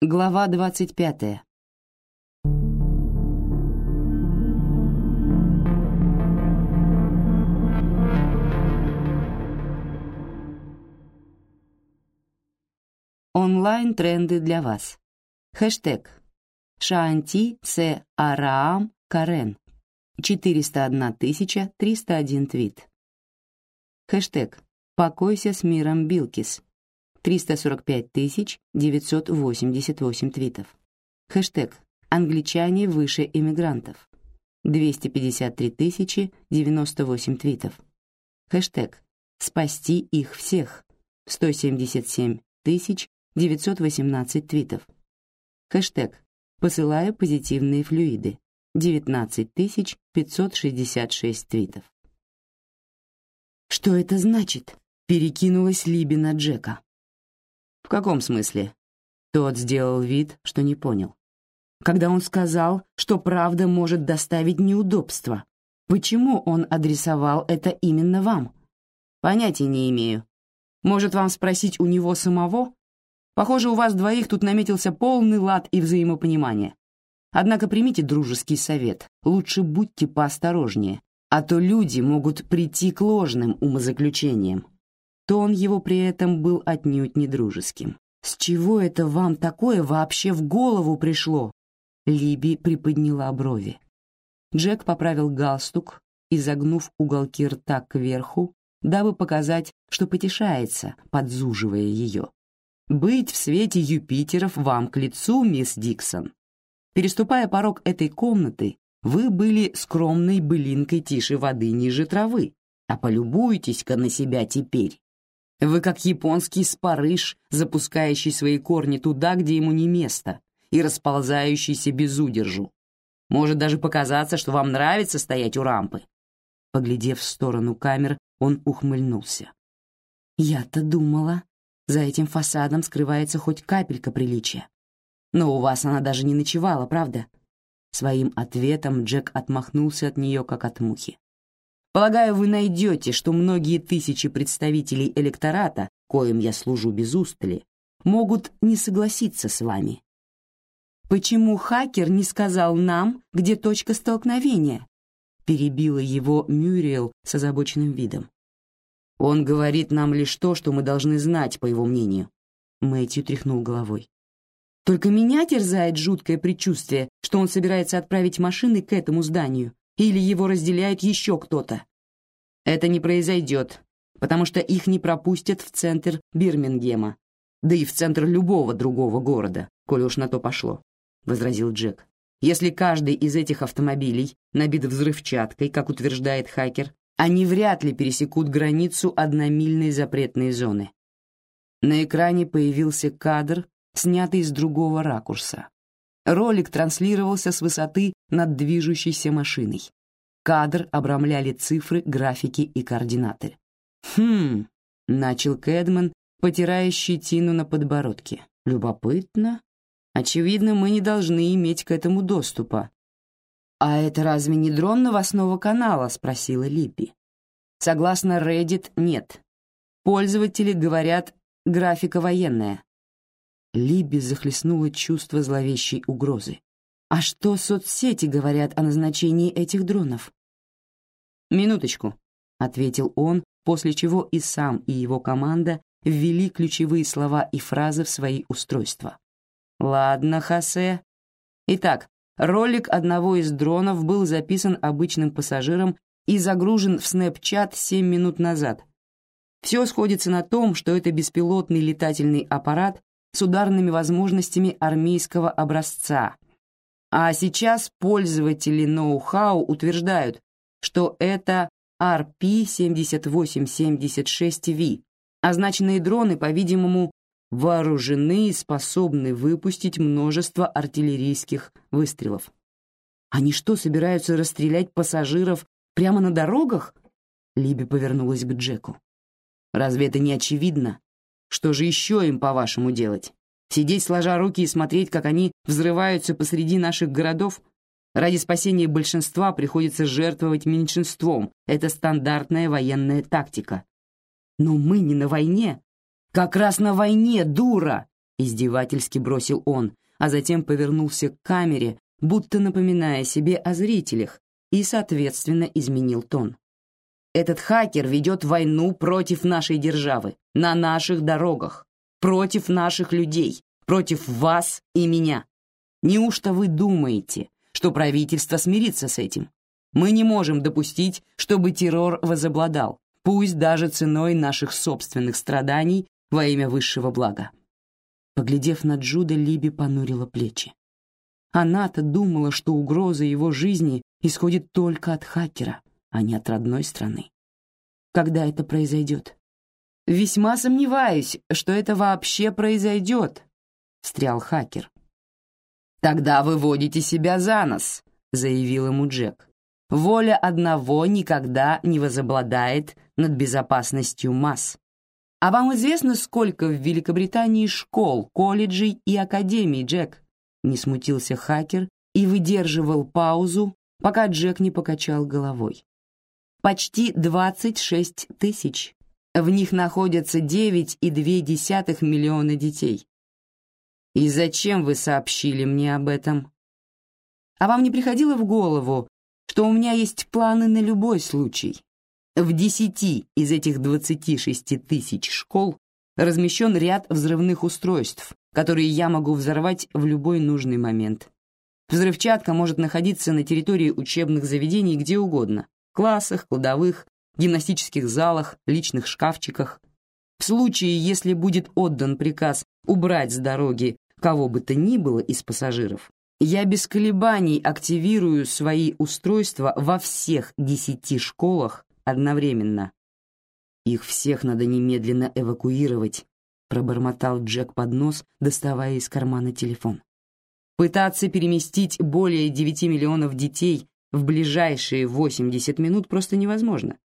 Глава двадцать пятая. Онлайн-тренды для вас. Хэштег Шаанти С. Араам Карен. 401 301 твит. Хэштег «Покойся с миром Билкис». 345 988 твитов. Хэштег «Англичане выше иммигрантов». 253 098 твитов. Хэштег «Спасти их всех». 177 918 твитов. Хэштег «Посылаю позитивные флюиды». 19 566 твитов. «Что это значит?» — перекинулась Либи на Джека. «В каком смысле?» Тот сделал вид, что не понял. «Когда он сказал, что правда может доставить неудобства, почему он адресовал это именно вам?» «Понятия не имею. Может, вам спросить у него самого? Похоже, у вас двоих тут наметился полный лад и взаимопонимание. Однако примите дружеский совет. Лучше будьте поосторожнее, а то люди могут прийти к ложным умозаключениям. Тон его при этом был отнюдь не дружеским. «С чего это вам такое вообще в голову пришло?» Либи приподняла брови. Джек поправил галстук и, загнув уголки рта кверху, дабы показать, что потешается, подзуживая ее. «Быть в свете Юпитеров вам к лицу, мисс Диксон. Переступая порог этой комнаты, вы были скромной былинкой тише воды ниже травы, а полюбуйтесь-ка на себя теперь. Вы как японский спарыш, запускающий свои корни туда, где ему не место, и расползающийся без удержу. Может даже показаться, что вам нравится стоять у рампы. Поглядев в сторону камер, он ухмыльнулся. Я-то думала, за этим фасадом скрывается хоть капелька приличия. Но у вас она даже не ночевала, правда? Своим ответом Джек отмахнулся от нее, как от мухи. Полагаю, вы найдете, что многие тысячи представителей электората, коим я служу без устали, могут не согласиться с вами. Почему хакер не сказал нам, где точка столкновения? Перебила его Мюриел с озабоченным видом. Он говорит нам лишь то, что мы должны знать, по его мнению. Мэтью тряхнул головой. Только меня терзает жуткое предчувствие, что он собирается отправить машины к этому зданию, или его разделяет еще кто-то. Это не произойдет, потому что их не пропустят в центр Бирмингема, да и в центр любого другого города, коли уж на то пошло, — возразил Джек. Если каждый из этих автомобилей набит взрывчаткой, как утверждает хакер, они вряд ли пересекут границу одномильной запретной зоны. На экране появился кадр, снятый с другого ракурса. Ролик транслировался с высоты над движущейся машиной. Кадр обрамляли цифры, графики и координаты. «Хм», — начал Кэдман, потирая щетину на подбородке. «Любопытно. Очевидно, мы не должны иметь к этому доступа». «А это разве не дрон новостного канала?» — спросила Липпи. Согласно Reddit, нет. Пользователи говорят «графика военная». Либи захлестнуло чувство зловещей угрозы. А что соцсети говорят о назначении этих дронов? «Минуточку», — ответил он, после чего и сам, и его команда ввели ключевые слова и фразы в свои устройства. «Ладно, Хосе. Итак, ролик одного из дронов был записан обычным пассажиром и загружен в Snapchat 7 минут назад. Все сходится на том, что это беспилотный летательный аппарат с ударными возможностями армейского образца. А сейчас пользователи ноу-хау утверждают, что это RP-7876V. Означенные дроны, по-видимому, вооружены и способны выпустить множество артиллерийских выстрелов. Они что, собираются расстрелять пассажиров прямо на дорогах? Либи повернулась к Джеку. Разве это не очевидно? Что же еще им, по-вашему, делать? Сидеть сложа руки и смотреть, как они взрываются посреди наших городов? Ради спасения большинства приходится жертвовать меньшинством. Это стандартная военная тактика. Но мы не на войне. Как раз на войне, дура! издевательски бросил он, а затем повернулся к камере, будто напоминая себе о зрителях, и, соответственно, изменил тон. Этот хакер ведет войну против нашей державы, на наших дорогах, против наших людей, против вас и меня. Неужто вы думаете, что правительство смирится с этим? Мы не можем допустить, чтобы террор возобладал, пусть даже ценой наших собственных страданий во имя высшего блага. Поглядев на Джуда, Либи понурила плечи. Она-то думала, что угроза его жизни исходит только от хакера, а не от родной страны. Когда это произойдет? Весьма сомневаюсь, что это вообще произойдет, встрял хакер. Тогда вы водите себя за нос, заявил ему Джек. Воля одного никогда не возобладает над безопасностью масс. А вам известно, сколько в Великобритании школ, колледжей и академий, Джек? Не смутился хакер и выдерживал паузу, пока Джек не покачал головой. Почти 26 тысяч. В них находятся 9,2 миллиона детей. И зачем вы сообщили мне об этом? А вам не приходило в голову, что у меня есть планы на любой случай? В десяти из этих 26 тысяч школ размещен ряд взрывных устройств, которые я могу взорвать в любой нужный момент. Взрывчатка может находиться на территории учебных заведений где угодно – классах, кладовых, гимнастических залах, личных шкафчиках. В случае, если будет отдан приказ убрать с дороги кого бы то ни было из пассажиров, я без колебаний активирую свои устройства во всех десяти школах одновременно. Их всех надо немедленно эвакуировать, пробормотал Джек под нос, доставая из кармана телефон. Пытаться переместить более 9 миллионов детей в ближайшие 80 минут просто невозможно.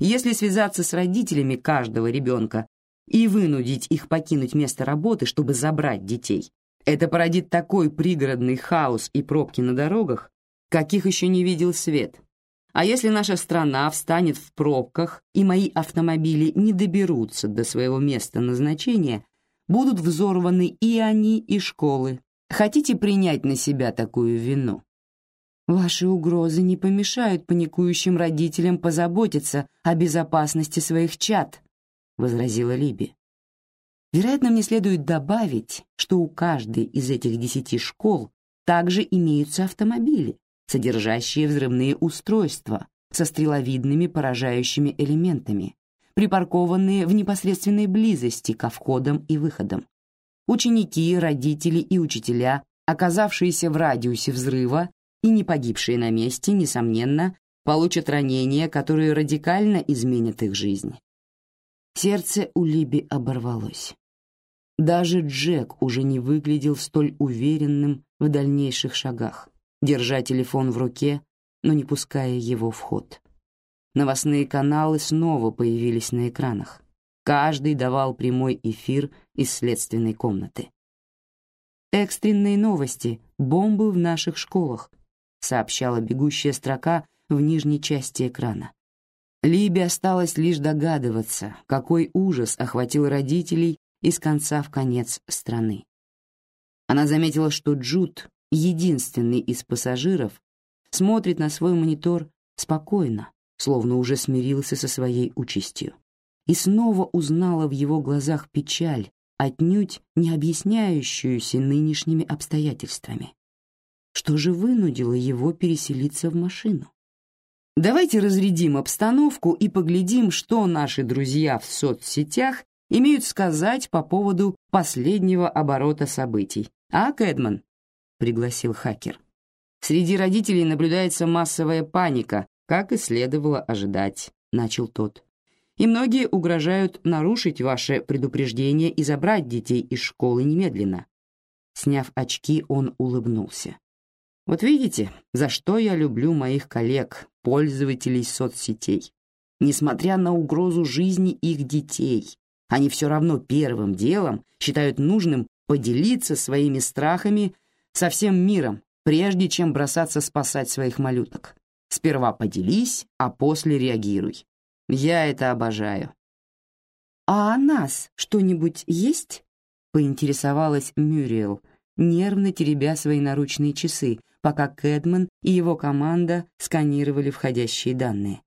Если связаться с родителями каждого ребенка и вынудить их покинуть место работы, чтобы забрать детей, это породит такой пригородный хаос и пробки на дорогах, каких еще не видел свет. А если наша страна встанет в пробках, и мои автомобили не доберутся до своего места назначения, будут взорваны и они, и школы. Хотите принять на себя такую вину? Ваши угрозы не помешают паникующим родителям позаботиться о безопасности своих чад, возразила Либи. Вероятно, мне следует добавить, что у каждой из этих десяти школ также имеются автомобили, содержащие взрывные устройства со стреловидными поражающими элементами, припаркованные в непосредственной близости ко входам и выходам. Ученики, родители и учителя, оказавшиеся в радиусе взрыва и не погибшие на месте, несомненно, получат ранения, которые радикально изменят их жизнь. Сердце у Либи оборвалось. Даже Джек уже не выглядел столь уверенным в дальнейших шагах держа телефон в руке, но не пуская его в ход. Новостные каналы снова появились на экранах. Каждый давал прямой эфир из следственной комнаты. «Экстренные новости. Бомбы в наших школах», сообщала бегущая строка в нижней части экрана. Либи осталось лишь догадываться, какой ужас охватил родителей из конца в конец страны. Она заметила, что Джуд единственный из пассажиров, смотрит на свой монитор спокойно, словно уже смирился со своей участью. И снова узнала в его глазах печаль, отнюдь не объясняющуюся нынешними обстоятельствами. Что же вынудило его переселиться в машину? Давайте разрядим обстановку и поглядим, что наши друзья в соцсетях имеют сказать по поводу последнего оборота событий. А, Кэдман? пригласил хакер. Среди родителей наблюдается массовая паника, как и следовало ожидать, начал тот. И многие угрожают нарушить ваше предупреждение и забрать детей из школы немедленно. Сняв очки, он улыбнулся. Вот видите, за что я люблю моих коллег, пользователей соцсетей. Несмотря на угрозу жизни их детей, они все равно первым делом считают нужным поделиться своими страхами со всем миром, прежде чем бросаться спасать своих малюток. Сперва поделись, а после реагируй. Я это обожаю. «А о нас что-нибудь есть?» поинтересовалась Мюриел, нервно теребя свои наручные часы, пока Кэдман и его команда сканировали входящие данные.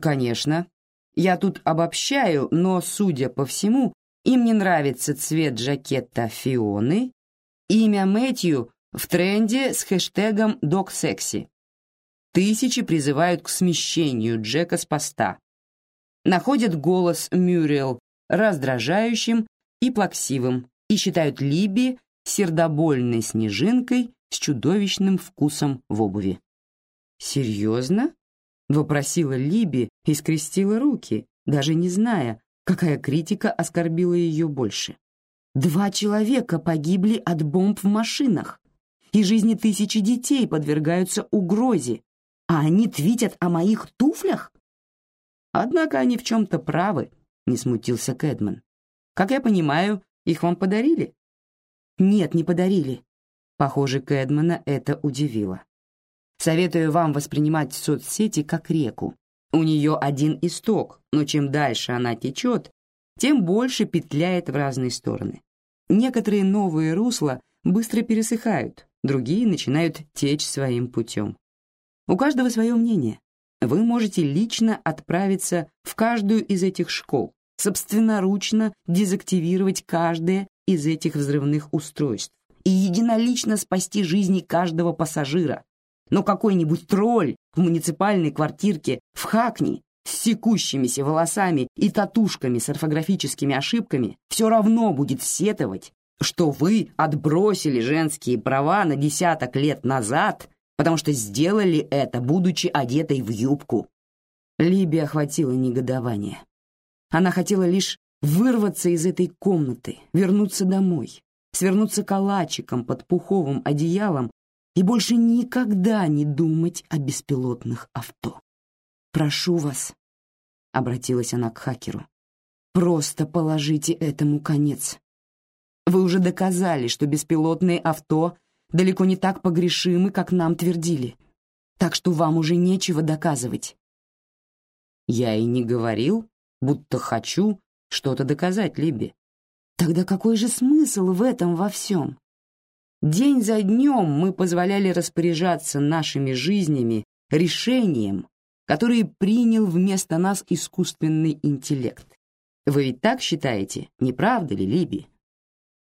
«Конечно. Я тут обобщаю, но, судя по всему, им не нравится цвет жакета Фионы, имя Мэтью в тренде с хэштегом «DocSexy». Тысячи призывают к смещению Джека с поста. Находят голос Мюрриел раздражающим и плаксивым и считают Либи сердобольной снежинкой с чудовищным вкусом в обуви. «Серьезно?» — вопросила Либи и скрестила руки, даже не зная, какая критика оскорбила ее больше. «Два человека погибли от бомб в машинах, и жизни тысячи детей подвергаются угрозе, а они твитят о моих туфлях?» «Однако они в чем-то правы», — не смутился Кэдман. «Как я понимаю, их вам подарили?» «Нет, не подарили. Похоже, Кэдмана это удивило. Советую вам воспринимать соцсети как реку. У нее один исток, но чем дальше она течет, тем больше петляет в разные стороны. Некоторые новые русла быстро пересыхают, другие начинают течь своим путем. У каждого свое мнение. Вы можете лично отправиться в каждую из этих школ, собственноручно дезактивировать каждое из этих взрывных устройств, и единолично спасти жизни каждого пассажира. Но какой-нибудь тролль в муниципальной квартирке в Хакни с секущимися волосами и татушками с орфографическими ошибками все равно будет сетовать, что вы отбросили женские права на десяток лет назад, потому что сделали это, будучи одетой в юбку. Либи охватило негодование. Она хотела лишь вырваться из этой комнаты, вернуться домой, свернуться калачиком под пуховым одеялом и больше никогда не думать о беспилотных авто. «Прошу вас», — обратилась она к хакеру, — «просто положите этому конец. Вы уже доказали, что беспилотные авто далеко не так погрешимы, как нам твердили, так что вам уже нечего доказывать». «Я и не говорил, будто хочу что-то доказать Либби. Тогда какой же смысл в этом во всем? День за днем мы позволяли распоряжаться нашими жизнями решением, которое принял вместо нас искусственный интеллект. Вы ведь так считаете, не правда ли, Либи?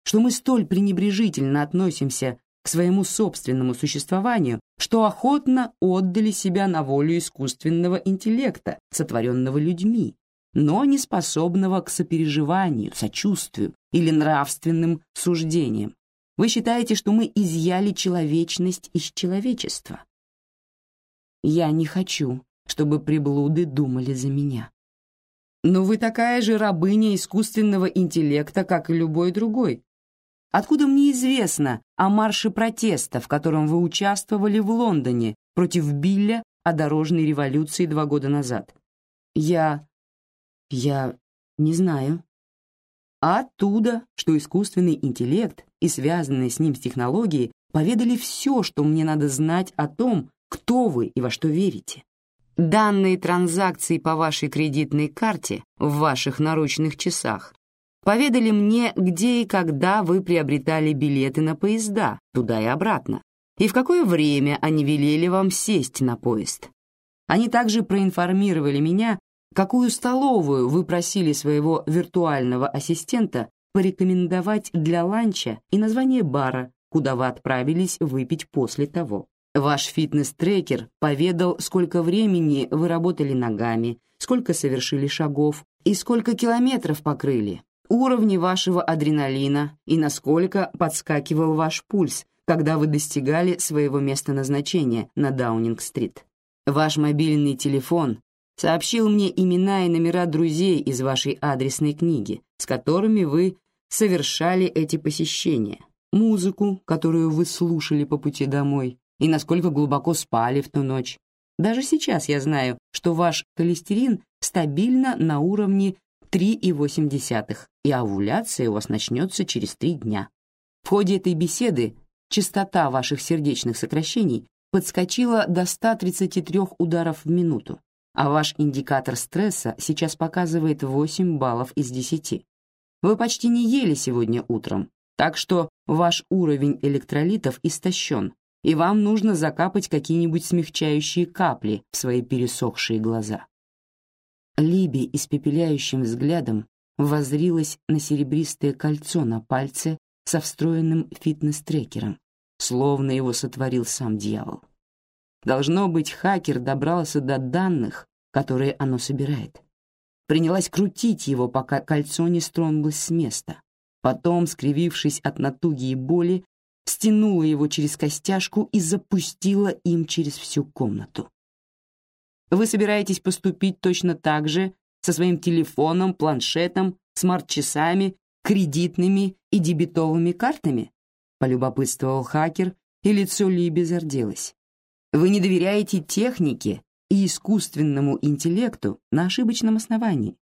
Что мы столь пренебрежительно относимся к своему собственному существованию, что охотно отдали себя на волю искусственного интеллекта, сотворенного людьми, но не способного к сопереживанию, сочувствию или нравственным суждениям. Вы считаете, что мы изъяли человечность из человечества? Я не хочу, чтобы приблуды думали за меня. Но вы такая же рабыня искусственного интеллекта, как и любой другой. Откуда мне известно о марше протеста, в котором вы участвовали в Лондоне против Билля о дорожной революции два года назад? Я я не знаю. Оттуда, что искусственный интеллект и связанные с ним технологии поведали все, что мне надо знать о том, кто вы и во что верите. Данные транзакции по вашей кредитной карте в ваших наручных часах поведали мне, где и когда вы приобретали билеты на поезда туда и обратно, и в какое время они велели вам сесть на поезд. Они также проинформировали меня какую столовую вы просили своего виртуального ассистента порекомендовать для ланча и название бара, куда вы отправились выпить после того. Ваш фитнес-трекер поведал, сколько времени вы работали ногами, сколько совершили шагов и сколько километров покрыли, уровни вашего адреналина и насколько подскакивал ваш пульс, когда вы достигали своего места назначения на Даунинг-стрит. Ваш мобильный телефон сообщил мне имена и номера друзей из вашей адресной книги, с которыми вы совершали эти посещения, музыку, которую вы слушали по пути домой, и насколько глубоко спали в ту ночь. Даже сейчас я знаю, что ваш холестерин стабильно на уровне 3,8, и овуляция у вас начнется через три дня. В ходе этой беседы частота ваших сердечных сокращений подскочила до 133 ударов в минуту, а ваш индикатор стресса сейчас показывает 8 баллов из 10. Вы почти не ели сегодня утром, так что ваш уровень электролитов истощен, и вам нужно закапать какие-нибудь смягчающие капли в свои пересохшие глаза. Либи испепеляющим взглядом воззрилась на серебристое кольцо на пальце со встроенным фитнес-трекером, словно его сотворил сам дьявол. Должно быть, хакер добрался до данных, которые оно собирает. Принялась крутить его, пока кольцо не стронулось с места. Потом, скривившись от натуги и боли, стянула его через костяшку и запустила им через всю комнату. Вы собираетесь поступить точно так же со своим телефоном, планшетом, смарт-часами, кредитными и дебетовыми картами? Полюбопытствовал хакер, и лицо Либи зарделось. Вы не доверяете технике и искусственному интеллекту на ошибочном основании.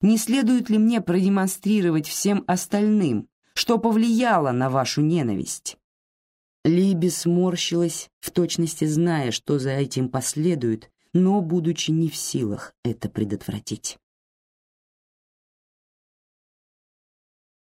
Не следует ли мне продемонстрировать всем остальным, что повлияло на вашу ненависть?» Либи сморщилась, в точности зная, что за этим последует, но будучи не в силах это предотвратить.